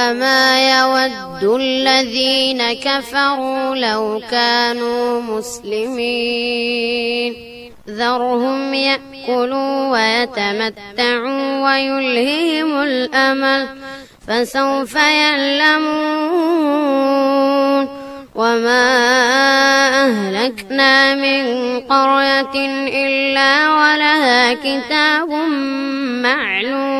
ربما يود الذين كفروا لو كانوا مسلمين. ذرهم يأكلوا ويتمتعوا ويلههم الأمل فسوف يعلمون. وما أهلكنا من قرية إلا ولها كتاب معلوم.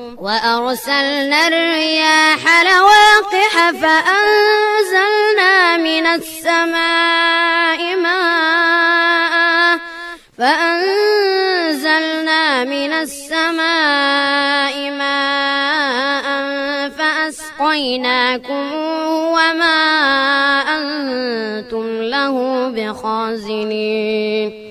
وأرسلنا الرياح لواقح فأنزلنا من السماء ماء فأنزلنا من السماء ماء فأسقيناكم وما أنتم له بخازنين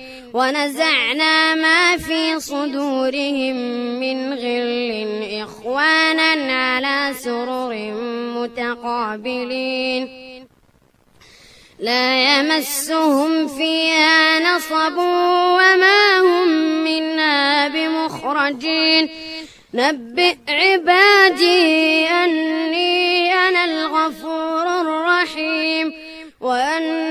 ونزعنا ما في صدورهم من غل. إخوانا على سرر متقابلين. لا يمسهم فيها نصب وما هم منها بمخرجين. نبئ عبادي أني أنا الغفور الرحيم. وأن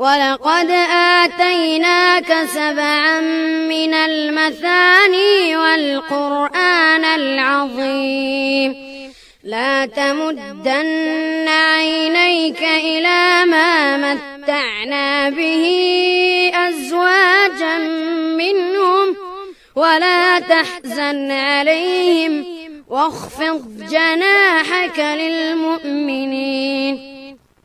ولقد آتيناك سبعا من المثاني والقرآن العظيم. لا تمدن عينيك إلى ما متعنا به أزواجا منهم ولا تحزن عليهم واخفض جناحك للمؤمنين.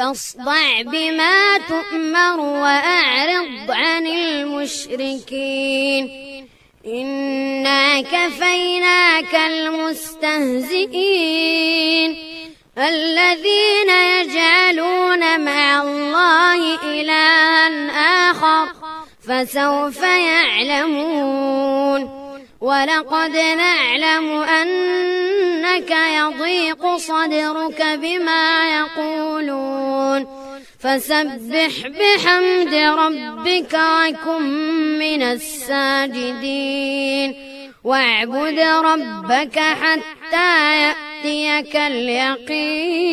فاصدع بما تؤمر وأعرض عن المشركين. إنا كفيناك المستهزئين. الذين يجعلون مع الله إلها آخر فسوف يعلمون. ولقد نعلم أنك يضيق صدرك بما يقولون. فسبح بحمد ربك وكن من الساجدين. واعبد ربك حتى يأتيك اليقين.